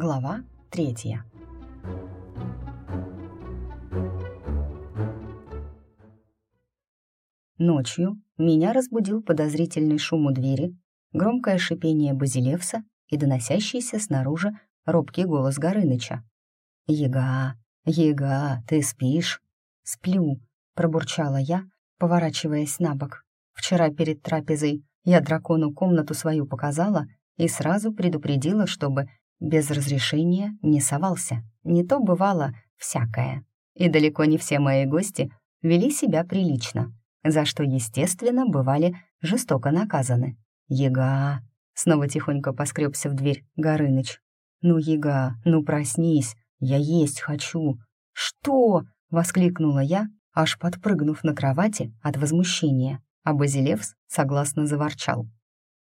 Глава третья. Ночью меня разбудил подозрительный шум у двери, громкое шипение Базилевса и доносящийся снаружи робкий голос Горыныча. «Ега, Ега, ты спишь?» «Сплю», — пробурчала я, поворачиваясь на бок. «Вчера перед трапезой я дракону комнату свою показала и сразу предупредила, чтобы без разрешения не совался. Не то бывало всякое. И далеко не все мои гости вели себя прилично, за что, естественно, бывали жестоко наказаны. «Ега!» — снова тихонько поскребся в дверь Горыныч. «Ну, Ега, ну проснись, я есть хочу!» «Что?» — воскликнула я, аж подпрыгнув на кровати от возмущения, а Базилевс согласно заворчал.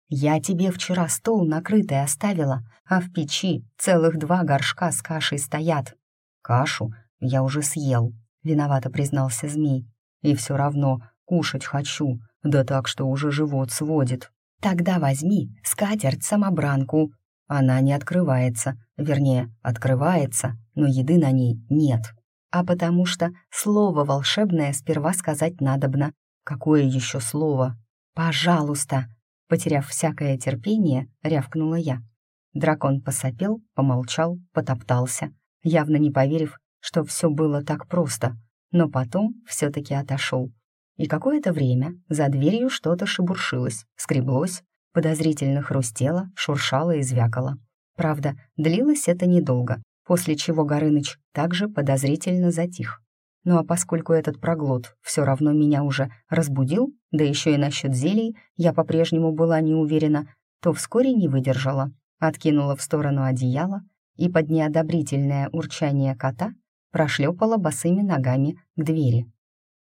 «Я тебе вчера стол накрытый оставила, а в печи целых два горшка с кашей стоят». «Кашу я уже съел», — виновато признался змей. «И все равно кушать хочу, да так, что уже живот сводит». «Тогда возьми скатерть-самобранку». Она не открывается, вернее, открывается, но еды на ней нет. А потому что слово волшебное сперва сказать надобно. Какое еще слово? «Пожалуйста», Потеряв всякое терпение, рявкнула я. Дракон посопел, помолчал, потоптался, явно не поверив, что все было так просто, но потом все-таки отошел. И какое-то время за дверью что-то шебуршилось, скреблось, подозрительно хрустело, шуршало и звякало. Правда, длилось это недолго, после чего Горыныч также подозрительно затих. Ну а поскольку этот проглот все равно меня уже разбудил, да еще и насчет зелий я по-прежнему была не уверена, то вскоре не выдержала, откинула в сторону одеяло и под неодобрительное урчание кота прошлепала босыми ногами к двери.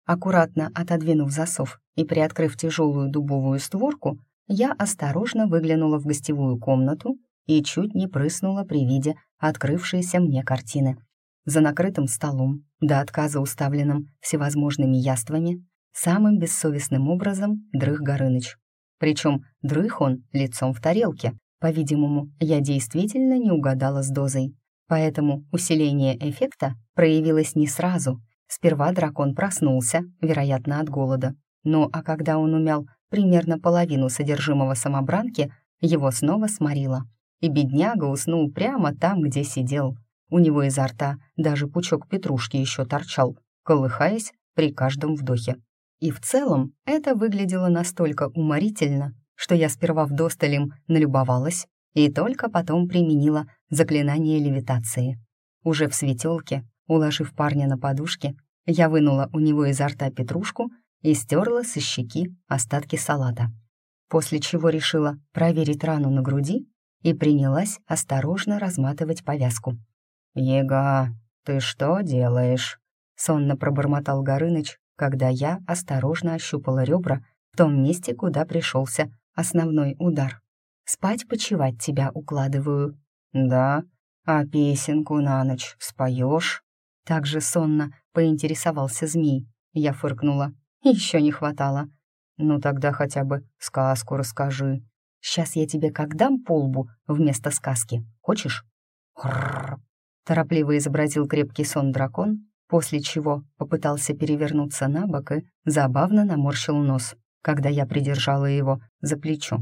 Аккуратно отодвинув засов и приоткрыв тяжелую дубовую створку, я осторожно выглянула в гостевую комнату и чуть не прыснула при виде открывшейся мне картины — за накрытым столом, до отказа уставленным всевозможными яствами, самым бессовестным образом дрых Горыныч. Причем дрых он лицом в тарелке. По-видимому, я действительно не угадала с дозой. Поэтому усиление эффекта проявилось не сразу. Сперва дракон проснулся, вероятно, от голода. Ну а когда он умял примерно половину содержимого самобранки, его снова сморило. И бедняга уснул прямо там, где сидел — у него изо рта даже пучок петрушки еще торчал, колыхаясь при каждом вдохе. И в целом это выглядело настолько уморительно, что я сперва вдосталем налюбовалась и только потом применила заклинание левитации. Уже в светелке, уложив парня на подушке, я вынула у него изо рта петрушку и стерла со щеки остатки салата. После чего решила проверить рану на груди и принялась осторожно разматывать повязку. «Ега, ты что делаешь?» — сонно пробормотал Горыныч, когда я осторожно ощупала ребра в том месте, куда пришелся основной удар. «Спать-почевать тебя укладываю». «Да? А песенку на ночь споешь?» Так же сонно поинтересовался змей. Я фыркнула. Еще не хватало. «Ну тогда хотя бы сказку расскажи». «Сейчас я тебе как дам полбу вместо сказки. Хочешь?» Торопливо изобразил крепкий сон дракон, после чего попытался перевернуться на бок и забавно наморщил нос, когда я придержала его за плечо.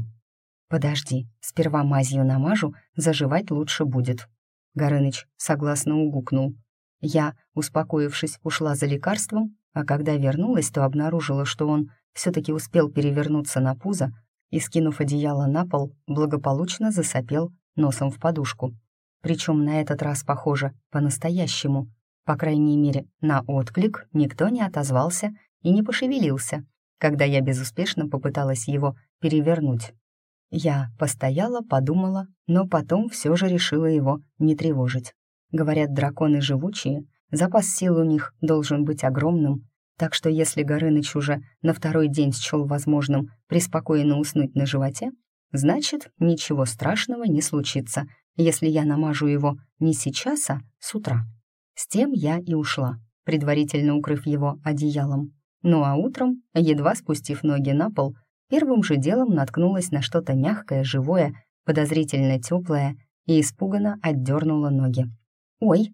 «Подожди, сперва мазью намажу, заживать лучше будет». Горыныч согласно угукнул. Я, успокоившись, ушла за лекарством, а когда вернулась, то обнаружила, что он все-таки успел перевернуться на пузо и, скинув одеяло на пол, благополучно засопел носом в подушку. Причем на этот раз, похоже, по-настоящему. По крайней мере, на отклик никто не отозвался и не пошевелился, когда я безуспешно попыталась его перевернуть. Я постояла, подумала, но потом все же решила его не тревожить. Говорят, драконы живучие, запас сил у них должен быть огромным, так что если Горыныч уже на второй день счел возможным преспокойно уснуть на животе, значит, ничего страшного не случится, если я намажу его не сейчас, а с утра. С тем я и ушла, предварительно укрыв его одеялом. Ну а утром, едва спустив ноги на пол, первым же делом наткнулась на что-то мягкое, живое, подозрительно теплое и испуганно отдернула ноги. «Ой!»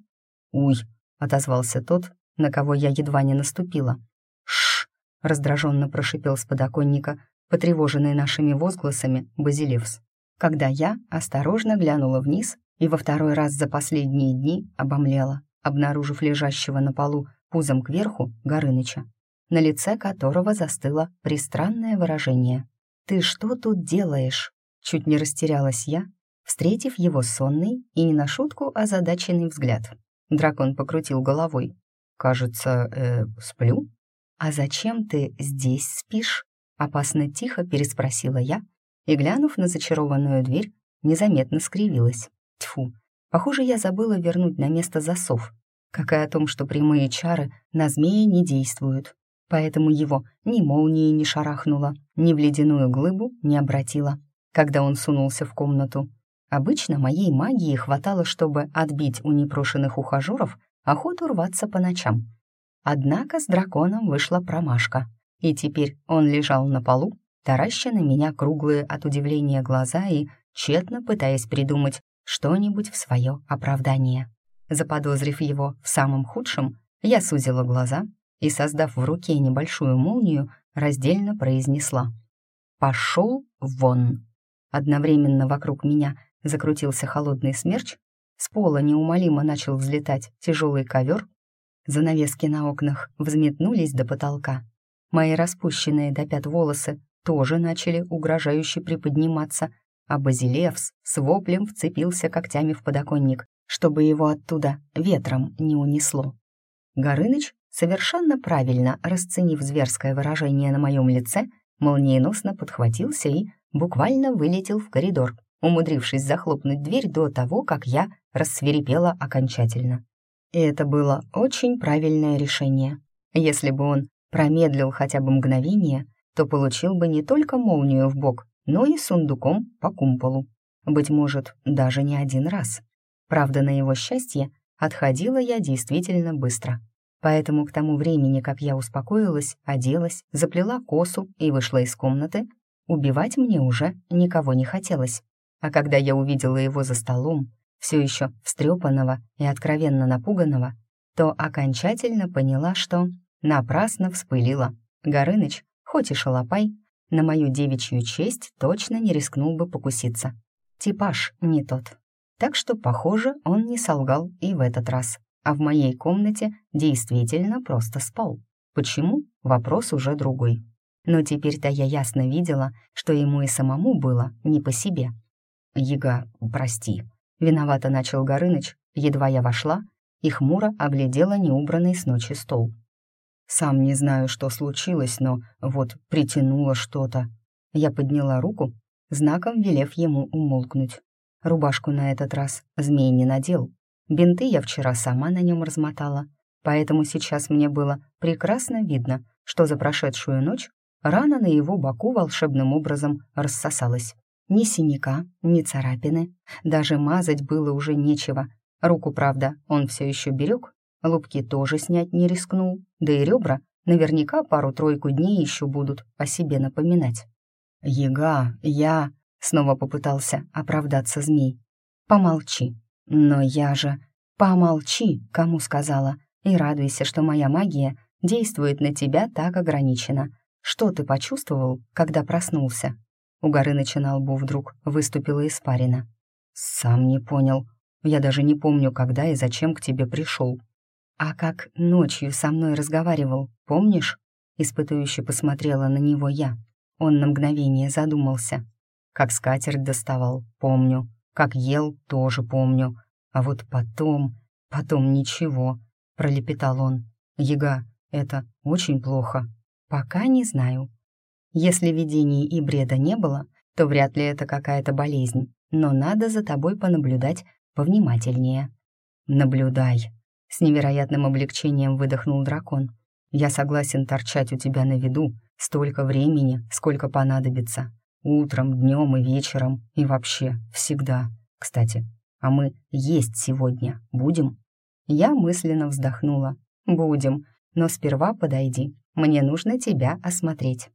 «Уй!» — отозвался тот, на кого я едва не наступила. «Шш!» — раздраженно прошипел с подоконника, потревоженный нашими возгласами Базилевс. Когда я осторожно глянула вниз и во второй раз за последние дни обомлела, обнаружив лежащего на полу пузом кверху Горыныча, на лице которого застыло пристранное выражение. «Ты что тут делаешь?» Чуть не растерялась я, встретив его сонный и не на шутку озадаченный взгляд. Дракон покрутил головой. «Кажется, э, сплю?» «А зачем ты здесь спишь?» Опасно тихо переспросила я и, глянув на зачарованную дверь, незаметно скривилась. Тьфу, похоже, я забыла вернуть на место засов, как и о том, что прямые чары на змея не действуют, поэтому его ни молнией не шарахнуло, ни в ледяную глыбу не обратило, когда он сунулся в комнату. Обычно моей магии хватало, чтобы отбить у непрошенных ухажеров охоту рваться по ночам. Однако с драконом вышла промашка, и теперь он лежал на полу, тараща на меня круглые от удивления глаза и тщетно пытаясь придумать что-нибудь в свое оправдание. Заподозрив его в самом худшем, я сузила глаза и, создав в руке небольшую молнию, раздельно произнесла «Пошел вон!». Одновременно вокруг меня закрутился холодный смерч, с пола неумолимо начал взлетать тяжелый ковер, занавески на окнах взметнулись до потолка. Мои распущенные до пят волосы тоже начали угрожающе приподниматься, а Базилевс с воплем вцепился когтями в подоконник, чтобы его оттуда ветром не унесло. Горыныч, совершенно правильно расценив зверское выражение на моем лице, молниеносно подхватился и буквально вылетел в коридор, умудрившись захлопнуть дверь до того, как я рассверепела окончательно. И это было очень правильное решение. Если бы он промедлил хотя бы мгновение, то получил бы не только молнию в бок, но и сундуком по кумполу. Быть может, даже не один раз. Правда, на его счастье, отходила я действительно быстро. Поэтому к тому времени, как я успокоилась, оделась, заплела косу и вышла из комнаты, убивать мне уже никого не хотелось. А когда я увидела его за столом, все еще встрепанного и откровенно напуганного, то окончательно поняла, что напрасно вспылила. Горыныч, хоть и шалопай, на мою девичью честь точно не рискнул бы покуситься. Типаж не тот. Так что, похоже, он не солгал и в этот раз. А в моей комнате действительно просто спал. Почему? Вопрос уже другой. Но теперь-то я ясно видела, что ему и самому было не по себе. «Яга, прости», — виновато начал Горыныч, едва я вошла и хмуро оглядела неубранный с ночи стол. «Сам не знаю, что случилось, но вот притянуло что-то». Я подняла руку, знаком велев ему умолкнуть. Рубашку на этот раз змей не надел. Бинты я вчера сама на нем размотала, поэтому сейчас мне было прекрасно видно, что за прошедшую ночь рана на его боку волшебным образом рассосалась. Ни синяка, ни царапины. Даже мазать было уже нечего. Руку, правда, он все еще берег, лупки тоже снять не рискнул, да и ребра наверняка пару-тройку дней еще будут о себе напоминать. «Ега, я...» — снова попытался оправдаться змей. «Помолчи». «Но я же...» «Помолчи», кому сказала, и радуйся, что моя магия действует на тебя так ограниченно. Что ты почувствовал, когда проснулся?» У Горыныча на лбу вдруг выступила испарина. «Сам не понял. Я даже не помню, когда и зачем к тебе пришел». «А как ночью со мной разговаривал, помнишь?» Испытующе посмотрела на него я. Он на мгновение задумался. Как скатерть доставал, помню. Как ел, тоже помню. А вот потом... Потом ничего, пролепетал он. Ега, это очень плохо. Пока не знаю. Если видений и бреда не было, то вряд ли это какая-то болезнь, но надо за тобой понаблюдать повнимательнее. Наблюдай. С невероятным облегчением выдохнул дракон. Я согласен торчать у тебя на виду столько времени, сколько понадобится. Утром, днем и вечером, и вообще, всегда. Кстати, а мы есть сегодня будем? Я мысленно вздохнула. Будем, но сперва подойди. Мне нужно тебя осмотреть.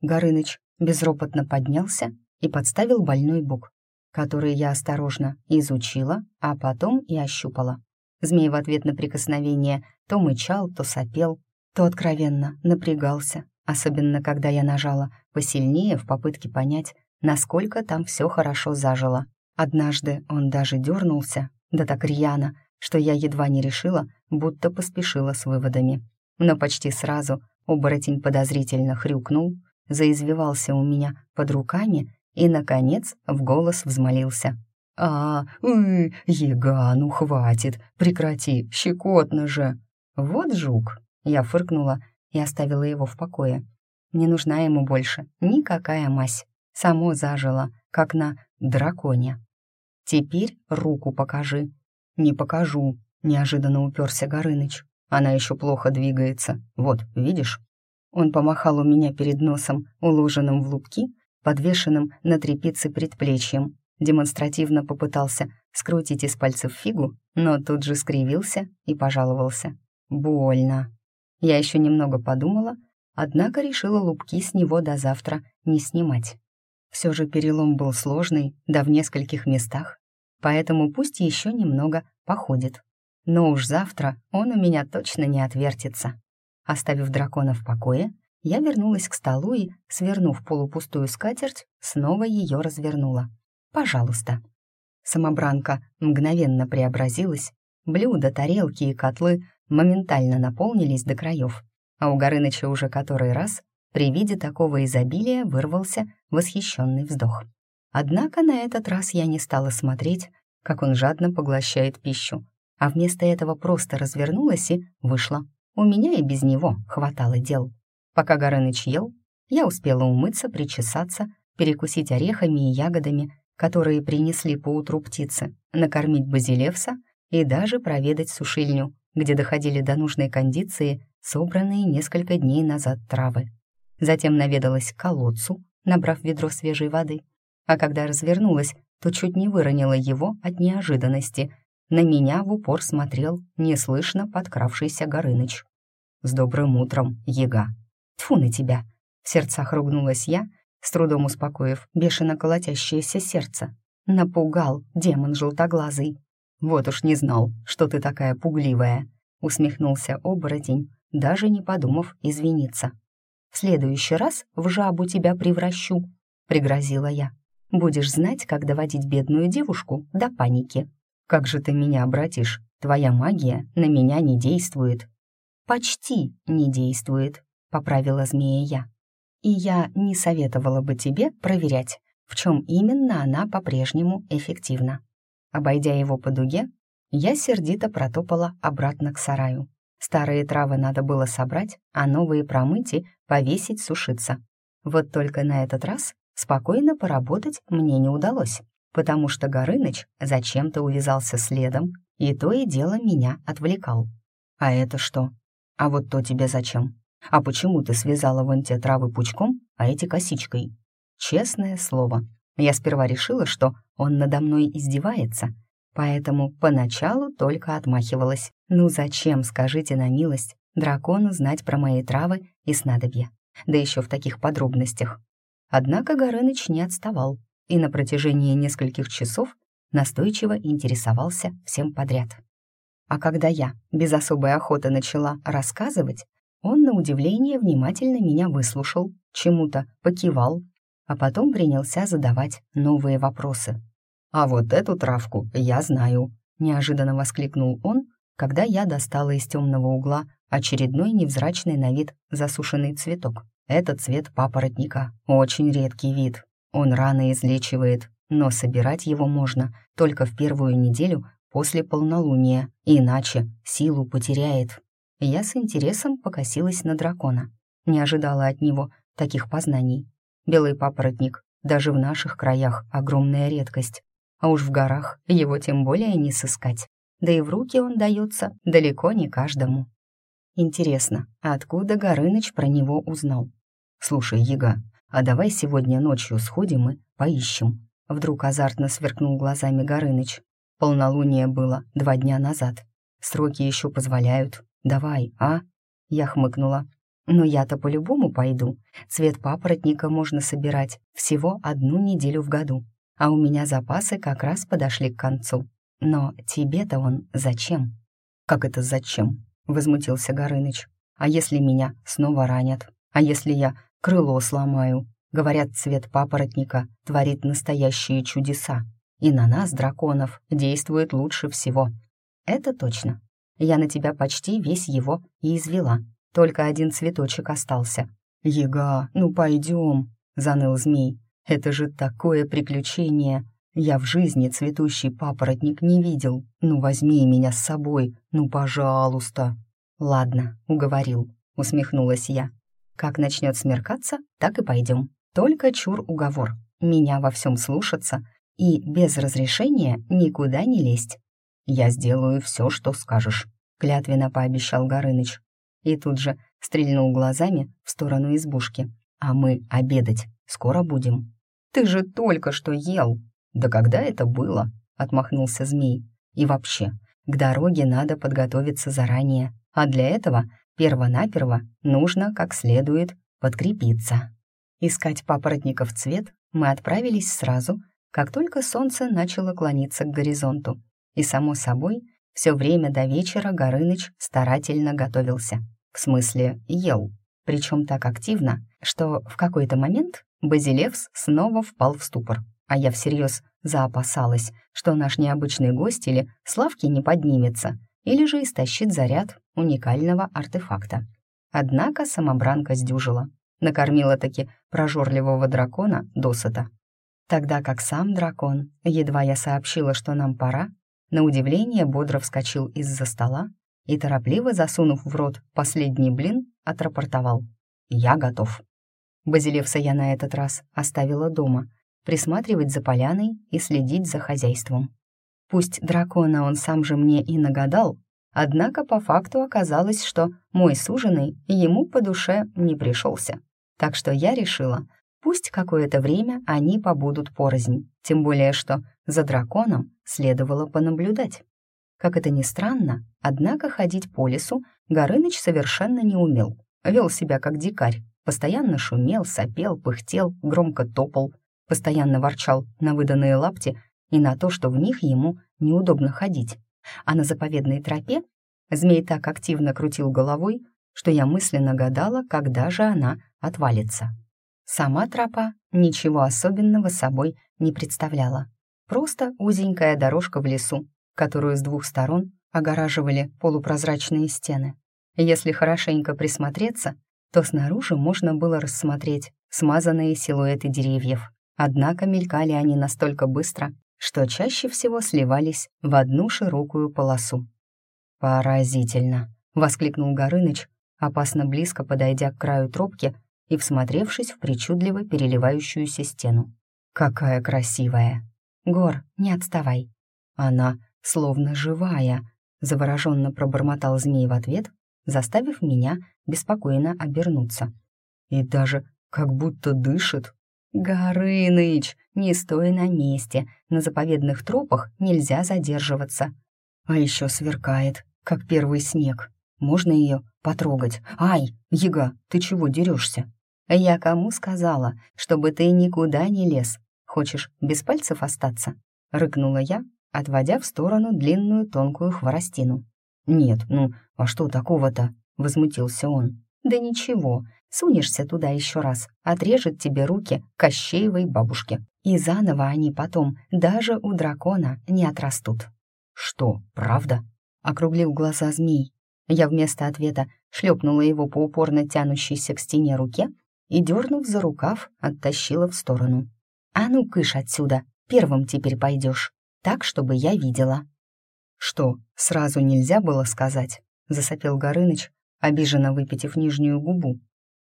Горыныч безропотно поднялся и подставил больной бок. который я осторожно изучила, а потом и ощупала. Змей в ответ на прикосновение то мычал, то сопел, то откровенно напрягался, особенно когда я нажала посильнее в попытке понять, насколько там все хорошо зажило. Однажды он даже дернулся, да так рьяно, что я едва не решила, будто поспешила с выводами. Но почти сразу оборотень подозрительно хрюкнул, заизвивался у меня под руками и, наконец, в голос взмолился. «А, ы, ега, ну хватит, прекрати, щекотно же!» «Вот жук!» — я фыркнула и оставила его в покое. Не нужна ему больше никакая мазь. Само зажило, как на драконе. «Теперь руку покажи». «Не покажу», — неожиданно уперся Горыныч. «Она еще плохо двигается. Вот, видишь?» Он помахал у меня перед носом, уложенным в лупки, подвешенным на трепице предплечьем. Демонстративно попытался скрутить из пальцев фигу, но тут же скривился и пожаловался. «Больно». Я еще немного подумала, однако решила лупки с него до завтра не снимать. Все же перелом был сложный, да в нескольких местах, поэтому пусть еще немного походит. Но уж завтра он у меня точно не отвертится. Оставив дракона в покое, я вернулась к столу и, свернув полупустую скатерть, снова ее развернула. «Пожалуйста». Самобранка мгновенно преобразилась, блюда, тарелки и котлы моментально наполнились до краев, а у Горыныча уже который раз при виде такого изобилия вырвался восхищенный вздох. Однако на этот раз я не стала смотреть, как он жадно поглощает пищу, а вместо этого просто развернулась и вышла. У меня и без него хватало дел. Пока Горыныч ел, я успела умыться, причесаться, перекусить орехами и ягодами, которые принесли поутру птицы, накормить базилевса и даже проведать сушильню, где доходили до нужной кондиции собранные несколько дней назад травы. Затем наведалась к колодцу, набрав ведро свежей воды, а когда развернулась, то чуть не выронила его от неожиданности. На меня в упор смотрел неслышно подкравшийся Горыныч. «С добрым утром, яга!» Тфу на тебя!» В сердцах ругнулась я, с трудом успокоив бешено колотящееся сердце. Напугал демон желтоглазый. «Вот уж не знал, что ты такая пугливая», — усмехнулся оборотень, даже не подумав извиниться. «В следующий раз в жабу тебя превращу», — пригрозила я. «Будешь знать, как доводить бедную девушку до паники. Как же ты меня обратишь? Твоя магия на меня не действует». «Почти не действует», — поправила змея я. «И я не советовала бы тебе проверять, в чем именно она по-прежнему эффективна». Обойдя его по дуге, я сердито протопала обратно к сараю. Старые травы надо было собрать, а новые промыть и повесить сушиться. Вот только на этот раз спокойно поработать мне не удалось, потому что Горыныч зачем-то увязался следом, и то и дело меня отвлекал. «А это что? А вот то тебе зачем? А почему ты связала вон те травы пучком, а эти косичкой?» Честное слово, я сперва решила, что он надо мной издевается, поэтому поначалу только отмахивалась. Ну зачем, скажите на милость, дракону знать про мои травы и снадобья, да еще в таких подробностях. Однако Горыныч не отставал и на протяжении нескольких часов настойчиво интересовался всем подряд. А когда я без особой охоты начала рассказывать, он на удивление внимательно меня выслушал, чему-то покивал, а потом принялся задавать новые вопросы. «А вот эту травку я знаю», — неожиданно воскликнул он, когда я достала из темного угла очередной невзрачный на вид засушенный цветок. Это цвет папоротника, очень редкий вид. Он рано излечивает, но собирать его можно только в первую неделю после полнолуния, иначе силу потеряет. Я с интересом покосилась на дракона. Не ожидала от него таких познаний. Белый папоротник даже в наших краях огромная редкость, а уж в горах его тем более не сыскать. Да и в руки он дается далеко не каждому. Интересно, откуда Горыныч про него узнал? «Слушай, Яга, а давай сегодня ночью сходим и поищем». Вдруг азартно сверкнул глазами Горыныч. Полнолуние было два дня назад. Сроки еще позволяют. Давай, а?» Я хмыкнула. «Но я-то по-любому пойду. Цвет папоротника можно собирать всего одну неделю в году. а у меня запасы как раз подошли к концу. Но тебе-то он зачем?» «Как это зачем?» — возмутился Горыныч. «А если меня снова ранят? А если я крыло сломаю?» Говорят, цвет папоротника творит настоящие чудеса. И на нас, драконов, действует лучше всего. Это точно. Я на тебя почти весь его и извела. Только один цветочек остался. «Ега, ну пойдем», — заныл змей. «Это же такое приключение! Я в жизни цветущий папоротник не видел. Ну возьми меня с собой, ну пожалуйста». «Ладно, уговорил», — усмехнулась я. «Как начнет смеркаться, так и пойдем. Только чур уговор. Меня во всем слушаться и без разрешения никуда не лезть». «Я сделаю все, что скажешь», — клятвенно пообещал Горыныч и тут же стрельнул глазами в сторону избушки. «А мы обедать скоро будем». «Ты же только что ел!» «Да когда это было?» — отмахнулся змей. «И вообще, к дороге надо подготовиться заранее, а для этого перво-наперво нужно как следует подкрепиться». Искать папоротников цвет мы отправились сразу, как только солнце начало клониться к горизонту. И, само собой, все время до вечера Горыныч старательно готовился. В смысле, ел. Причем так активно, что в какой-то момент Базилевс снова впал в ступор. А я всерьез заопасалась, что наш необычный гость или Славки не поднимется, или же истощит заряд уникального артефакта. Однако самобранка сдюжила. Накормила-таки прожорливого дракона досыта. Тогда как сам дракон, едва я сообщила, что нам пора, на удивление бодро вскочил из-за стола и, торопливо засунув в рот последний блин, отрапортовал. «Я готов». Базилевса я на этот раз оставила дома, присматривать за поляной и следить за хозяйством. Пусть дракона он сам же мне и нагадал, однако по факту оказалось, что мой суженый ему по душе не пришелся. Так что я решила, пусть какое-то время они побудут порознь, тем более что за драконом следовало понаблюдать. Как это ни странно, однако ходить по лесу Горыныч совершенно не умел. Вел себя как дикарь, постоянно шумел, сопел, пыхтел, громко топал, постоянно ворчал на выданные лапти и на то, что в них ему неудобно ходить. А на заповедной тропе змей так активно крутил головой, что я мысленно гадала, когда же она отвалится. Сама тропа ничего особенного собой не представляла. Просто узенькая дорожка в лесу, которую с двух сторон огораживали полупрозрачные стены. Если хорошенько присмотреться, то снаружи можно было рассмотреть смазанные силуэты деревьев. Однако мелькали они настолько быстро, что чаще всего сливались в одну широкую полосу. «Поразительно!» — воскликнул Горыныч, опасно близко подойдя к краю тропки и всмотревшись в причудливо переливающуюся стену. «Какая красивая!» «Гор, не отставай!» «Она словно живая», — завороженно пробормотал змей в ответ, заставив меня беспокойно обернуться. «И даже как будто дышит». «Горыныч, не стой на месте, на заповедных тропах нельзя задерживаться». А еще сверкает, как первый снег. Можно ее потрогать? Ай, Яга, ты чего дерешься? Я кому сказала, чтобы ты никуда не лез? Хочешь без пальцев остаться? Рыкнула я, отводя в сторону длинную тонкую хворостину. «Нет, ну, а что такого-то?» — возмутился он. «Да ничего, сунешься туда еще раз, отрежет тебе руки Кощеевой бабушке, и заново они потом даже у дракона не отрастут». «Что, правда?» — округлил глаза змей. Я вместо ответа шлепнула его по упорно тянущейся к стене руке и, дернув за рукав, оттащила в сторону. «А ну, кыш отсюда, первым теперь пойдешь» так, чтобы я видела». «Что, сразу нельзя было сказать?» — засопел Горыныч, обиженно выпитив нижнюю губу.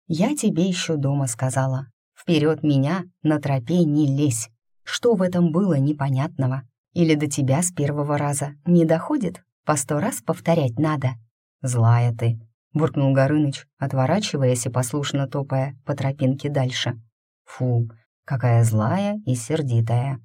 «Я тебе еще дома сказала. Вперед меня на тропе не лезь. Что в этом было непонятного? Или до тебя с первого раза не доходит? По сто раз повторять надо?» «Злая ты», — буркнул Горыныч, отворачиваясь и послушно топая по тропинке дальше. «Фу, какая злая и сердитая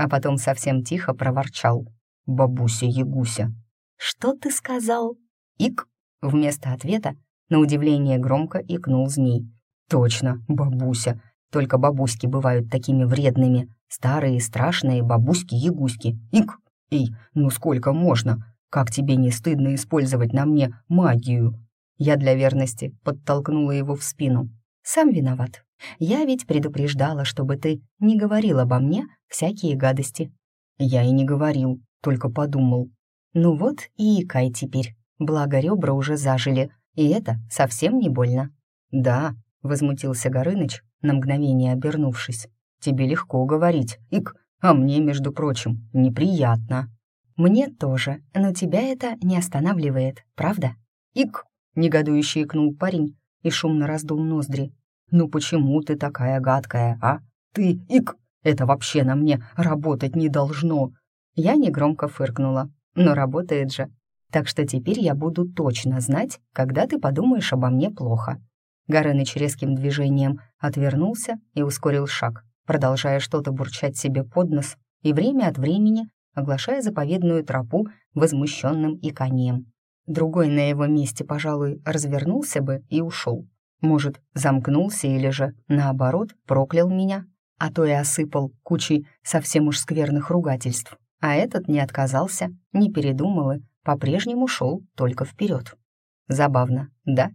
а потом совсем тихо проворчал. «Бабуся-ягуся». «Что ты сказал?» «Ик!» Вместо ответа, на удивление громко икнул змей. «Точно, бабуся. Только бабуськи бывают такими вредными. Старые страшные бабуськи-ягуськи. Ик! Эй, ну сколько можно? Как тебе не стыдно использовать на мне магию?» Я для верности подтолкнула его в спину. «Сам виноват. Я ведь предупреждала, чтобы ты не говорил обо мне всякие гадости». «Я и не говорил, только подумал». «Ну вот и икай теперь. Благо ребра уже зажили, и это совсем не больно». «Да», — возмутился Горыныч, на мгновение обернувшись. «Тебе легко говорить, ик, а мне, между прочим, неприятно». «Мне тоже, но тебя это не останавливает, правда?» «Ик!» — негодующе икнул парень и шумно раздул ноздри. «Ну почему ты такая гадкая, а? Ты, ик, это вообще на мне работать не должно!» Я негромко фыркнула, но работает же. Так что теперь я буду точно знать, когда ты подумаешь обо мне плохо. Горыныч резким движением отвернулся и ускорил шаг, продолжая что-то бурчать себе под нос и время от времени оглашая заповедную тропу возмущенным иканием. Другой на его месте, пожалуй, развернулся бы и ушел. Может, замкнулся или же, наоборот, проклял меня, а то и осыпал кучей совсем уж скверных ругательств. А этот не отказался, не передумал и по-прежнему шел только вперед. Забавно, да?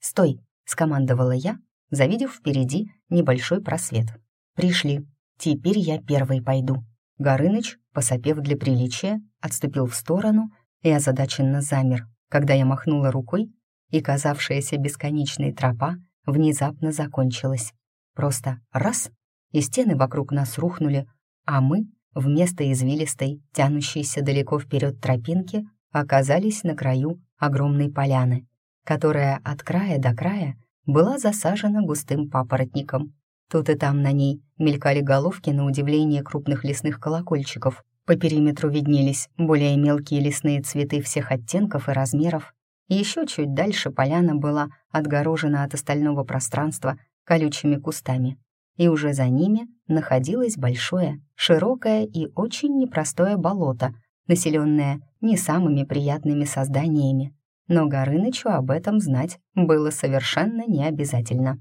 «Стой!» — скомандовала я, завидев впереди небольшой просвет. «Пришли. Теперь я первой пойду». Горыныч, посопев для приличия, отступил в сторону и озадаченно замер, когда я махнула рукой, и казавшаяся бесконечной тропа внезапно закончилась. Просто раз — и стены вокруг нас рухнули, а мы, вместо извилистой, тянущейся далеко вперед тропинки, оказались на краю огромной поляны, которая от края до края была засажена густым папоротником. Тут и там на ней мелькали головки на удивление крупных лесных колокольчиков. По периметру виднелись более мелкие лесные цветы всех оттенков и размеров. Еще чуть дальше поляна была отгорожена от остального пространства колючими кустами. И уже за ними находилось большое, широкое и очень непростое болото, населенное не самыми приятными созданиями. Но Горынычу об этом знать было совершенно не обязательно.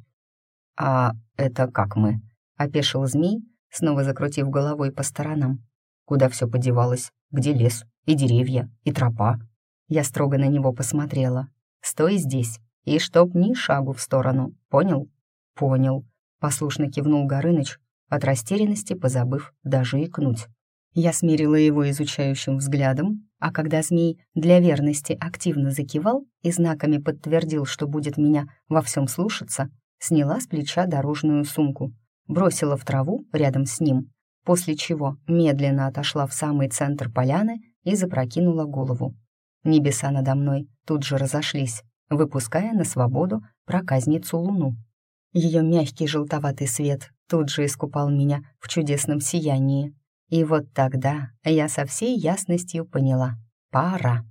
«А это как мы?» — опешил змей, снова закрутив головой по сторонам. «Куда все подевалось? Где лес? И деревья? И тропа?» Я строго на него посмотрела. «Стой здесь, и чтоб ни шагу в сторону, понял?» «Понял», — послушно кивнул Горыныч, от растерянности позабыв даже икнуть. Я смирила его изучающим взглядом, а когда змей для верности активно закивал и знаками подтвердил, что будет меня во всем слушаться, сняла с плеча дорожную сумку, бросила в траву рядом с ним, после чего медленно отошла в самый центр поляны и запрокинула голову. Небеса надо мной тут же разошлись, выпуская на свободу проказницу луну. Ее мягкий желтоватый свет тут же искупал меня в чудесном сиянии. И вот тогда я со всей ясностью поняла — пора.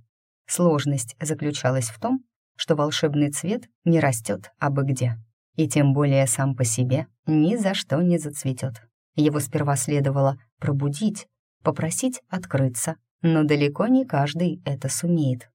Сложность заключалась в том, что волшебный цвет не растет абы где и тем более сам по себе ни за что не зацветет. Его сперва следовало пробудить, попросить открыться, но далеко не каждый это сумеет.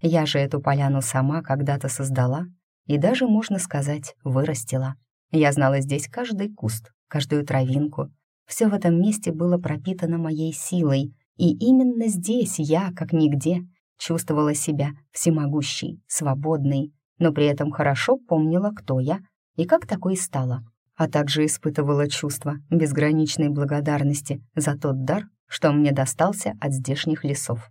Я же эту поляну сама когда-то создала и даже, можно сказать, вырастила. Я знала здесь каждый куст, каждую травинку. Все в этом месте было пропитано моей силой, и именно здесь я, как нигде, чувствовала себя всемогущей, свободной, но при этом хорошо помнила, кто я и как такой стала, а также испытывала чувство безграничной благодарности за тот дар, что мне достался от здешних лесов.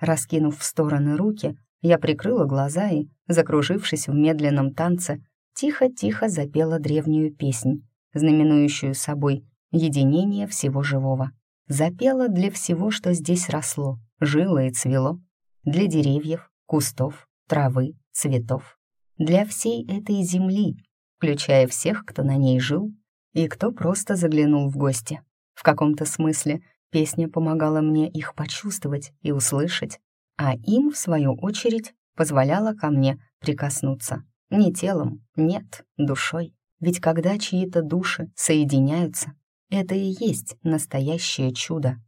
Раскинув в стороны руки, я прикрыла глаза и, закружившись в медленном танце, тихо-тихо запела древнюю песнь, знаменующую собой единение всего живого. Запела для всего, что здесь росло, жило и цвело, для деревьев, кустов, травы, цветов, для всей этой земли, включая всех, кто на ней жил и кто просто заглянул в гости. В каком-то смысле песня помогала мне их почувствовать и услышать, а им, в свою очередь, позволяла ко мне прикоснуться. Не телом, нет, душой. Ведь когда чьи-то души соединяются, это и есть настоящее чудо.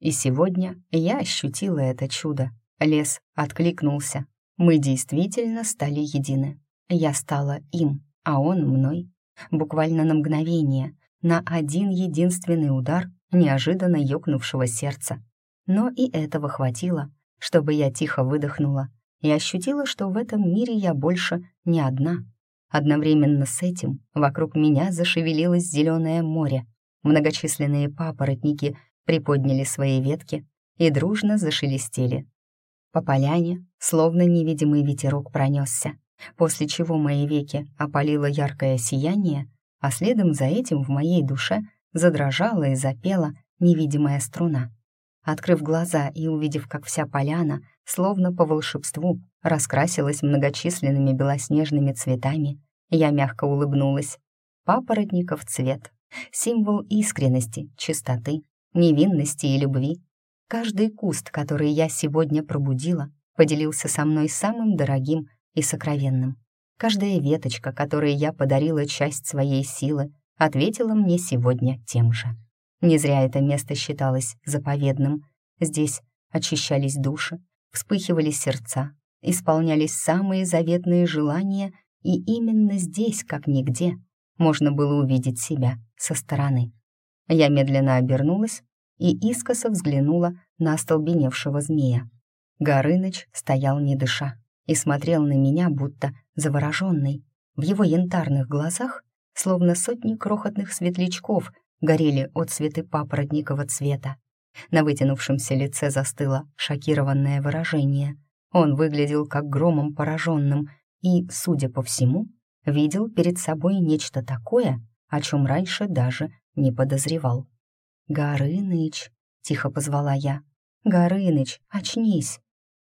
И сегодня я ощутила это чудо. Лес откликнулся. Мы действительно стали едины. Я стала им, а он мной. буквально на мгновение, на один единственный удар неожиданно ёкнувшего сердца. Но и этого хватило, чтобы я тихо выдохнула и ощутила, что в этом мире я больше не одна. Одновременно с этим вокруг меня зашевелилось зеленое море. Многочисленные папоротники приподняли свои ветки и дружно зашелестели. По поляне словно невидимый ветерок пронесся, после чего мои веки опалило яркое сияние, а следом за этим в моей душе задрожала и запела невидимая струна. Открыв глаза и увидев, как вся поляна, словно по волшебству, раскрасилась многочисленными белоснежными цветами, я мягко улыбнулась. Папоротников цвет — символ искренности, чистоты, невинности и любви. Каждый куст, который я сегодня пробудила, поделился со мной самым дорогим и сокровенным. Каждая веточка, которой я подарила часть своей силы, ответила мне сегодня тем же. Не зря это место считалось заповедным. Здесь очищались души, вспыхивали сердца, исполнялись самые заветные желания, и именно здесь, как нигде, можно было увидеть себя со стороны. Я медленно обернулась и искоса взглянула на остолбеневшего змея. Горыныч стоял не дыша и смотрел на меня, будто завороженный. В его янтарных глазах, словно сотни крохотных светлячков, горели отцветы папоротникового цвета. На вытянувшемся лице застыло шокированное выражение. Он выглядел как громом пораженным и, судя по всему, видел перед собой нечто такое, о чем раньше даже не подозревал. «Горыныч!» — тихо позвала я. «Горыныч, очнись!»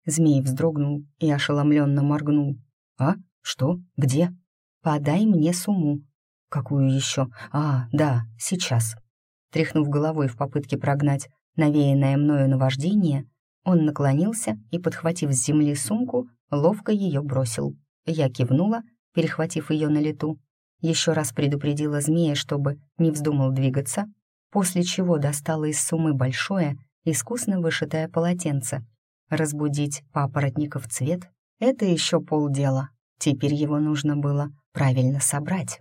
Змей вздрогнул и ошеломленно моргнул. «А? Что? Где?» «Подай мне сумму». «Какую еще? А, да, сейчас». Тряхнув головой в попытке прогнать навеянное мною наваждение, он наклонился и, подхватив с земли сумку, ловко ее бросил. Я кивнула, перехватив ее на лету. Еще раз предупредила змея, чтобы не вздумал двигаться, после чего достала из суммы большое, искусно вышитое полотенце. Разбудить папоротников цвет — это еще полдела. Теперь его нужно было правильно собрать.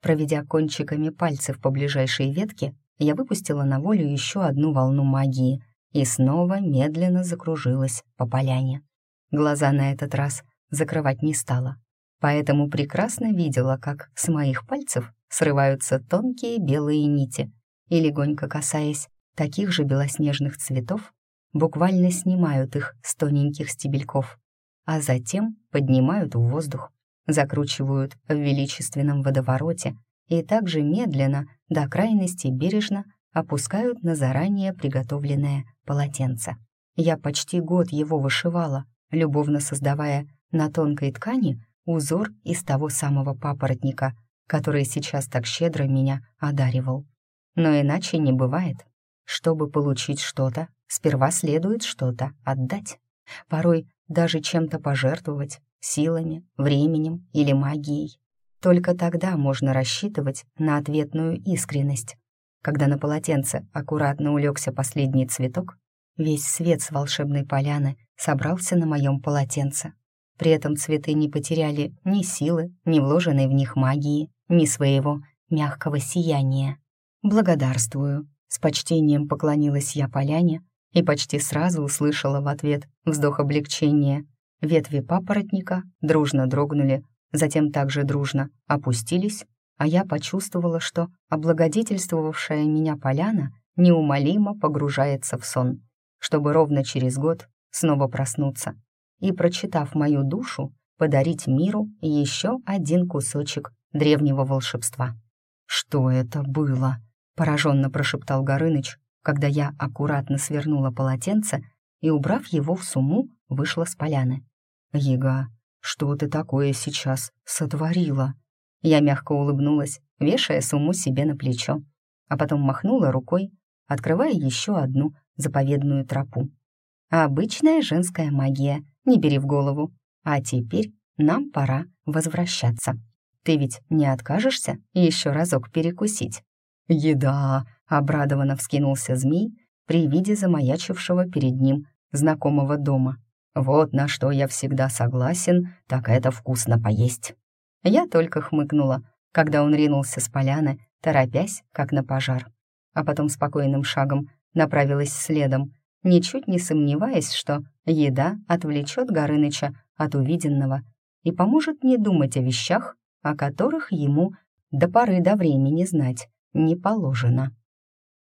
Проведя кончиками пальцев по ближайшей ветке, я выпустила на волю еще одну волну магии и снова медленно закружилась по поляне. Глаза на этот раз закрывать не стала, поэтому прекрасно видела, как с моих пальцев срываются тонкие белые нити и, легонько касаясь таких же белоснежных цветов, буквально снимают их с тоненьких стебельков, а затем поднимают в воздух, закручивают в величественном водовороте и также медленно, до крайности бережно, опускают на заранее приготовленное полотенце. Я почти год его вышивала, любовно создавая на тонкой ткани узор из того самого папоротника, который сейчас так щедро меня одаривал. Но иначе не бывает. Чтобы получить что-то, сперва следует что-то отдать. Порой даже чем-то пожертвовать, силами, временем или магией. Только тогда можно рассчитывать на ответную искренность. Когда на полотенце аккуратно улегся последний цветок, весь свет с волшебной поляны собрался на моем полотенце. При этом цветы не потеряли ни силы, ни вложенной в них магии, ни своего мягкого сияния. «Благодарствую», с почтением поклонилась я поляне и почти сразу услышала в ответ вздох облегчения. Ветви папоротника дружно дрогнули, затем также дружно опустились, а я почувствовала, что облагодетельствовавшая меня поляна неумолимо погружается в сон, чтобы ровно через год снова проснуться и, прочитав мою душу, подарить миру еще один кусочек древнего волшебства. «Что это было?» пораженно прошептал Горыныч, когда я аккуратно свернула полотенце и, убрав его в сумму, вышла с поляны. «Ега, что ты такое сейчас сотворила?» Я мягко улыбнулась, вешая сумму себе на плечо, а потом махнула рукой, открывая еще одну заповедную тропу. «Обычная женская магия, не бери в голову. А теперь нам пора возвращаться. Ты ведь не откажешься еще разок перекусить?» «Еда!» — обрадованно вскинулся змей при виде замаячившего перед ним знакомого дома. «Вот на что я всегда согласен, так это вкусно поесть». Я только хмыкнула, когда он ринулся с поляны, торопясь, как на пожар. А потом спокойным шагом направилась следом, ничуть не сомневаясь, что еда отвлечет Горыныча от увиденного и поможет не думать о вещах, о которых ему до поры до времени знать не положено.